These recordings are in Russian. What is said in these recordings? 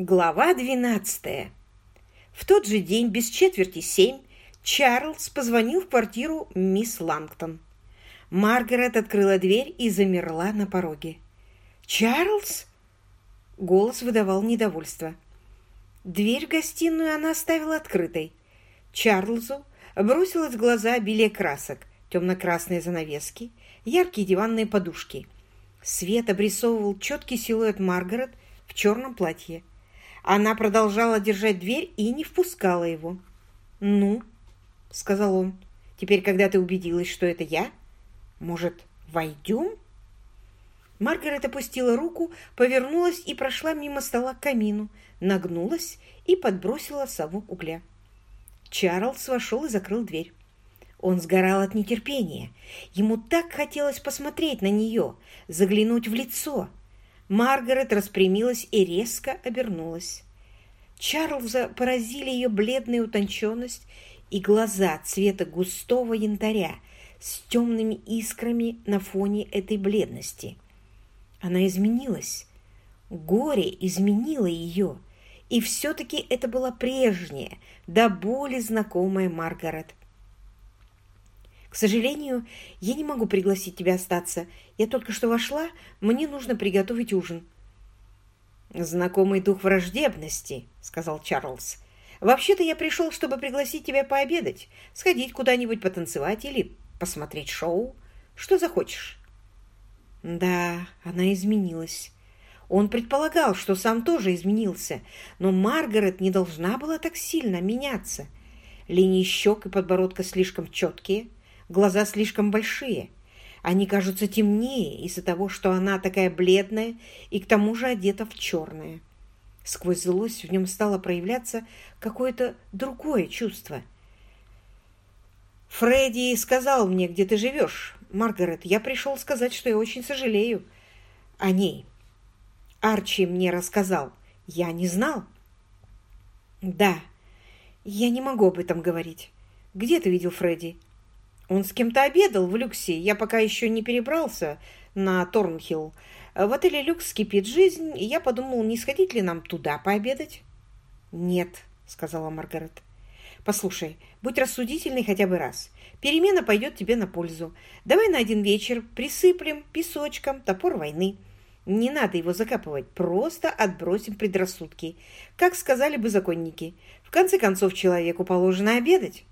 Глава 12. В тот же день, без четверти семь, Чарльз позвонил в квартиру мисс Лангтон. Маргарет открыла дверь и замерла на пороге. «Чарльз?» Голос выдавал недовольство. Дверь в гостиную она оставила открытой. Чарльзу бросилось в глаза обилие красок, темно-красные занавески, яркие диванные подушки. Свет обрисовывал четкий силуэт Маргарет в черном платье. Она продолжала держать дверь и не впускала его. «Ну?» — сказал он. «Теперь, когда ты убедилась, что это я, может, войдем?» Маргарет опустила руку, повернулась и прошла мимо стола к камину, нагнулась и подбросила совок угля. Чарльз вошел и закрыл дверь. Он сгорал от нетерпения. Ему так хотелось посмотреть на нее, заглянуть в лицо. Маргарет распрямилась и резко обернулась. Чарльза поразили ее бледная утонченность и глаза цвета густого янтаря с темными искрами на фоне этой бледности. Она изменилась. Горе изменило ее, и все-таки это была прежняя, до боли знакомая Маргарет. К сожалению, я не могу пригласить тебя остаться. Я только что вошла, мне нужно приготовить ужин. «Знакомый дух враждебности», — сказал Чарльз. «Вообще-то я пришел, чтобы пригласить тебя пообедать, сходить куда-нибудь потанцевать или посмотреть шоу. Что захочешь?» Да, она изменилась. Он предполагал, что сам тоже изменился, но Маргарет не должна была так сильно меняться. Линии щек и подбородка слишком четкие, глаза слишком большие. Они кажутся темнее из-за того, что она такая бледная и к тому же одета в черное. Сквозь злость в нем стало проявляться какое-то другое чувство. «Фредди сказал мне, где ты живешь. Маргарет, я пришел сказать, что я очень сожалею о ней. Арчи мне рассказал. Я не знал». «Да, я не могу об этом говорить. Где ты видел Фредди?» Он с кем-то обедал в люксе. Я пока еще не перебрался на Торнхилл. В отеле «Люкс» кипит жизнь, и я подумал, не сходить ли нам туда пообедать? «Нет», — сказала Маргарет. «Послушай, будь рассудительный хотя бы раз. Перемена пойдет тебе на пользу. Давай на один вечер присыплем песочком топор войны. Не надо его закапывать, просто отбросим предрассудки. Как сказали бы законники, в конце концов человеку положено обедать».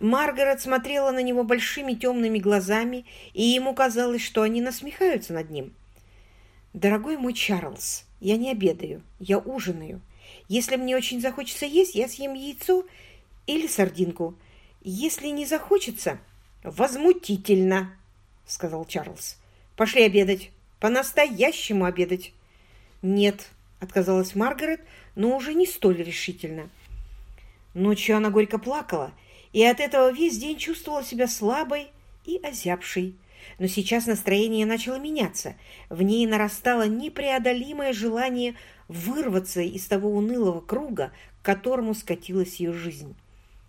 Маргарет смотрела на него большими темными глазами, и ему казалось, что они насмехаются над ним. «Дорогой мой Чарльз, я не обедаю, я ужинаю. Если мне очень захочется есть, я съем яйцо или сардинку. Если не захочется...» «Возмутительно!» — сказал Чарльз. «Пошли обедать. По-настоящему обедать». «Нет», — отказалась Маргарет, но уже не столь решительно. Ночью она горько плакала, — и от этого весь день чувствовала себя слабой и озябшей. Но сейчас настроение начало меняться. В ней нарастало непреодолимое желание вырваться из того унылого круга, к которому скатилась ее жизнь.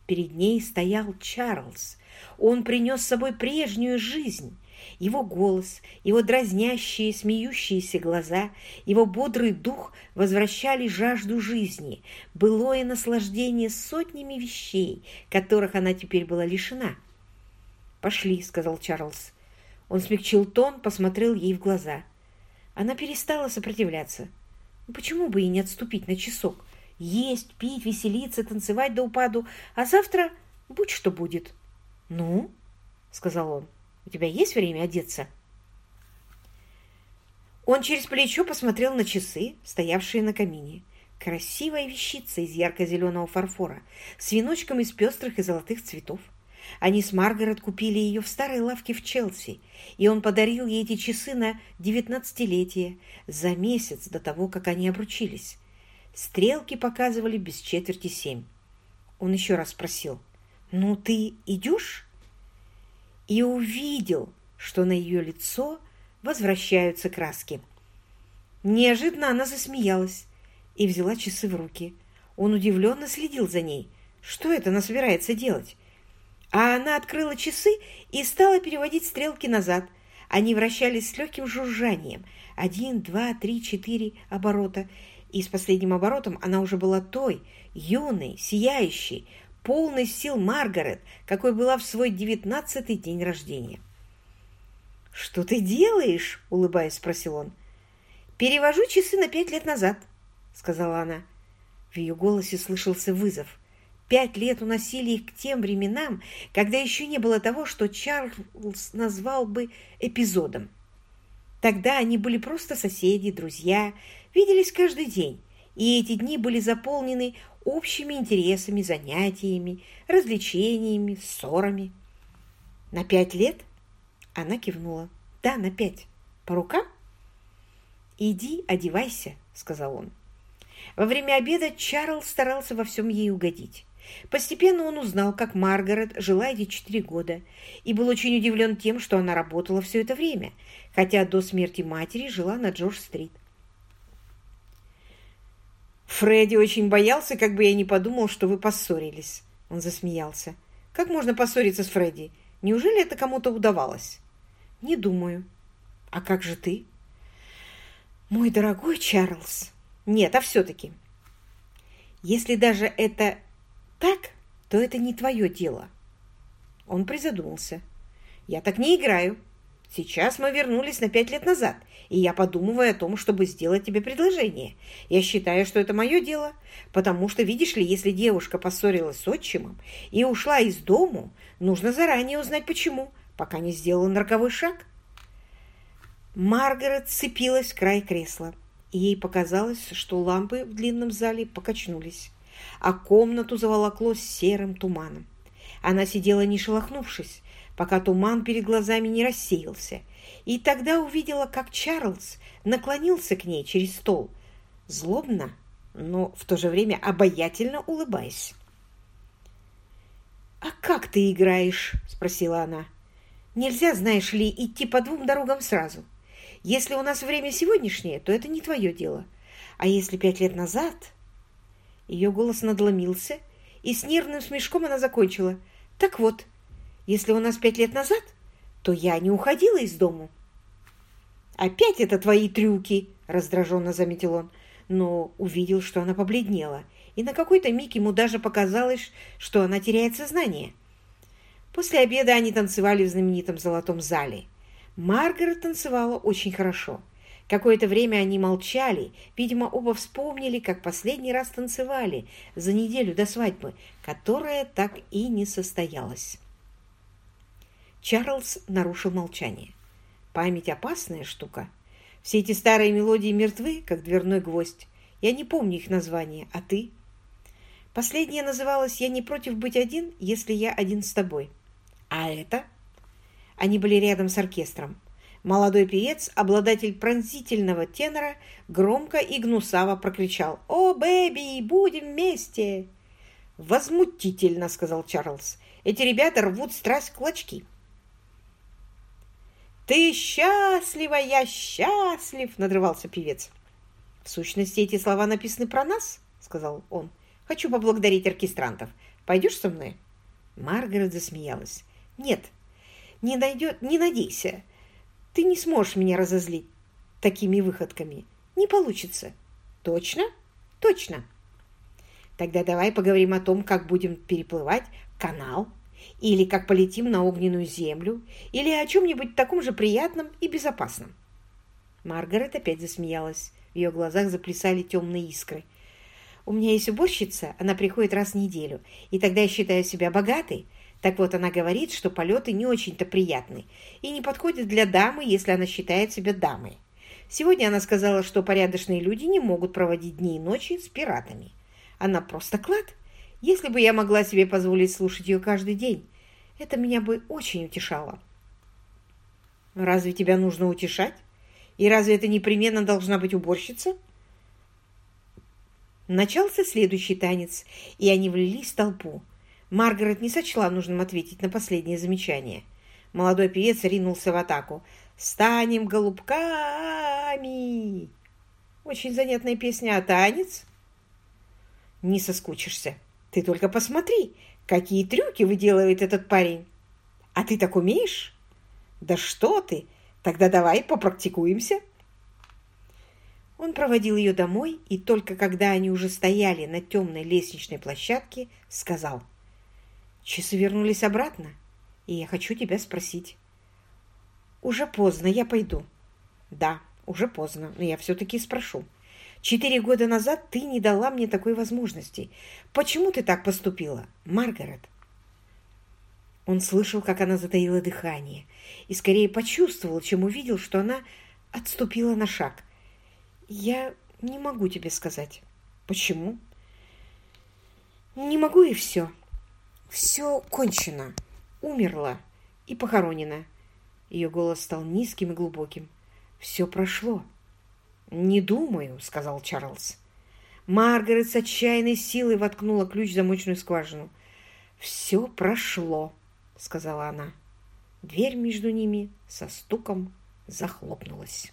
Перед ней стоял Чарльз. Он принес с собой прежнюю жизнь. Его голос, его дразнящие, смеющиеся глаза, его бодрый дух возвращали жажду жизни, былое наслаждение сотнями вещей, которых она теперь была лишена. «Пошли», — сказал Чарльз. Он смягчил тон, посмотрел ей в глаза. Она перестала сопротивляться. Ну, почему бы и не отступить на часок? Есть, пить, веселиться, танцевать до упаду, а завтра будь что будет. «Ну?» — сказал он. У тебя есть время одеться?» Он через плечо посмотрел на часы, стоявшие на камине. Красивая вещица из ярко-зеленого фарфора с веночком из пестрых и золотых цветов. Они с Маргарет купили ее в старой лавке в Челси, и он подарил ей эти часы на девятнадцатилетие, за месяц до того, как они обручились. Стрелки показывали без четверти семь. Он еще раз спросил, «Ну, ты идешь?» И увидел, что на ее лицо возвращаются краски. Неожиданно она засмеялась и взяла часы в руки. Он удивленно следил за ней. Что это она собирается делать? А она открыла часы и стала переводить стрелки назад, Они вращались с легким жужжанием. Один, два, три, четыре оборота. И с последним оборотом она уже была той, юной, сияющей, полной сил Маргарет, какой была в свой девятнадцатый день рождения. «Что ты делаешь?» — улыбаясь, спросил он. «Перевожу часы на пять лет назад», — сказала она. В ее голосе слышался вызов. Пять лет уносили их к тем временам, когда еще не было того, что Чарльз назвал бы эпизодом. Тогда они были просто соседи, друзья, виделись каждый день, и эти дни были заполнены общими интересами, занятиями, развлечениями, ссорами. На пять лет она кивнула. Да, на пять. По рукам? Иди, одевайся, сказал он. Во время обеда Чарльз старался во всем ей угодить. Постепенно он узнал, как Маргарет жила эти четыре года, и был очень удивлен тем, что она работала все это время, хотя до смерти матери жила на Джордж-стрит. «Фредди очень боялся, как бы я не подумал, что вы поссорились». Он засмеялся. «Как можно поссориться с Фредди? Неужели это кому-то удавалось?» «Не думаю». «А как же ты?» «Мой дорогой Чарльз». «Нет, а все-таки». «Если даже это так, то это не твое дело». Он призадумался. «Я так не играю. Сейчас мы вернулись на пять лет назад, и я подумываю о том, чтобы сделать тебе предложение. Я считаю, что это мое дело, потому что, видишь ли, если девушка поссорилась с отчимом и ушла из дому, нужно заранее узнать, почему, пока не сделала роковой шаг. Маргарет цепилась в край кресла, и ей показалось, что лампы в длинном зале покачнулись, а комнату заволокло серым туманом. Она сидела не шелохнувшись, пока туман перед глазами не рассеялся, и тогда увидела, как Чарльз наклонился к ней через стол, злобно, но в то же время обаятельно улыбаясь. «А как ты играешь?» – спросила она. «Нельзя, знаешь ли, идти по двум дорогам сразу. Если у нас время сегодняшнее, то это не твое дело. А если пять лет назад...» Ее голос надломился, и с нервным смешком она закончила. «Так вот, если у нас пять лет назад, то я не уходила из дому». «Опять это твои трюки!» – раздраженно заметил он, но увидел, что она побледнела, и на какой-то миг ему даже показалось, что она теряет сознание. После обеда они танцевали в знаменитом золотом зале. Маргарет танцевала очень хорошо. Какое-то время они молчали, видимо, оба вспомнили, как последний раз танцевали за неделю до свадьбы, которая так и не состоялась. Чарльз нарушил молчание. Память опасная штука. Все эти старые мелодии мертвы, как дверной гвоздь. Я не помню их название, а ты? Последняя называлась «Я не против быть один, если я один с тобой». А это? Они были рядом с оркестром. Молодой певец, обладатель пронзительного тенора, громко и гнусаво прокричал «О, бэби, будем вместе!» «Возмутительно!» — сказал Чарльз. «Эти ребята рвут страсть в клочки». «Ты счастлива, я счастлив!» — надрывался певец. «В сущности, эти слова написаны про нас», — сказал он. «Хочу поблагодарить оркестрантов. Пойдешь со мной?» Маргарет засмеялась. «Нет, не, найдет, не надейся. Ты не сможешь меня разозлить такими выходками. Не получится». «Точно?» «Точно». «Тогда давай поговорим о том, как будем переплывать канал или как полетим на огненную землю, или о чем-нибудь таком же приятном и безопасном. Маргарет опять засмеялась. В ее глазах заплясали темные искры. «У меня есть уборщица, она приходит раз в неделю, и тогда я считаю себя богатой. Так вот, она говорит, что полеты не очень-то приятны и не подходят для дамы, если она считает себя дамой. Сегодня она сказала, что порядочные люди не могут проводить дни и ночи с пиратами. Она просто клад. Если бы я могла себе позволить слушать ее каждый день, это меня бы очень утешало. Разве тебя нужно утешать? И разве это непременно должна быть уборщица? Начался следующий танец, и они влились в толпу. Маргарет не сочла нужным ответить на последнее замечание. Молодой певец ринулся в атаку. «Станем голубками!» Очень занятная песня, а танец? Не соскучишься. Ты только посмотри, какие трюки выделывает этот парень. А ты так умеешь? Да что ты! Тогда давай попрактикуемся. Он проводил ее домой, и только когда они уже стояли на темной лестничной площадке, сказал, «Часы вернулись обратно, и я хочу тебя спросить». «Уже поздно, я пойду». «Да, уже поздно, но я все-таки спрошу. Четыре года назад ты не дала мне такой возможности. Почему ты так поступила, Маргарет?» Он слышал, как она затаила дыхание, и скорее почувствовал, чем увидел, что она отступила на шаг. «Я не могу тебе сказать». «Почему?» «Не могу и все. Все кончено. Умерла и похоронена». Ее голос стал низким и глубоким. «Все прошло». «Не думаю», — сказал Чарльз. Маргарет с отчаянной силой воткнула ключ в замочную скважину. «Все прошло», — сказала она. Дверь между ними со стуком захлопнулась.